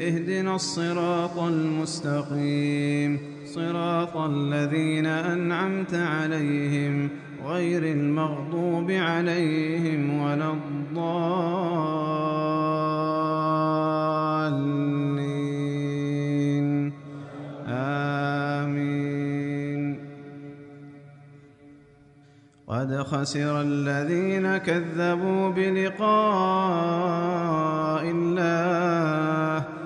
اهدنا الصراط المستقيم. صراط الذين أنعمت عليهم غير المغضوب عليهم ولا الضالين. آمين. قد خسر الذين كذبوا بلقاء الله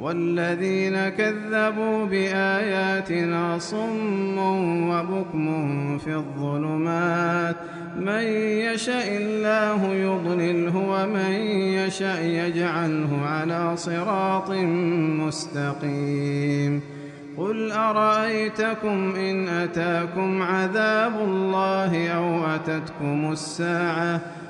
والذين كذبوا بآياتنا صم وبكم في الظلمات. من يشاء الله يضلله ومن يشاء يجعله على صراط مستقيم. قل أرأيتكم إن أتاكم عذاب الله أو أتتكم الساعة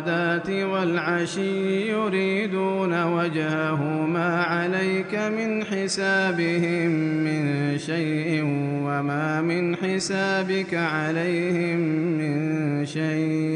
بالغداة والعشي يريدون وجهه ما عليك من حسابهم من شيء وما من حسابك عليهم من شيء.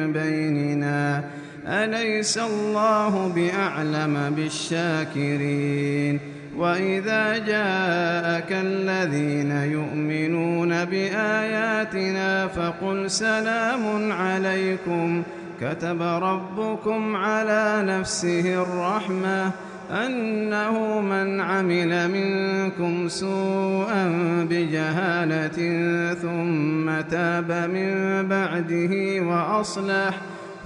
أليس الله بأعلم بالشاكرين؟ وإذا جاءك الذين يؤمنون بآياتنا فقل سلام عليكم. كتب ربكم على نفسه الرحمة أنه من عمل منكم سوءا بجهالة ثم تاب من بعده وأصلح.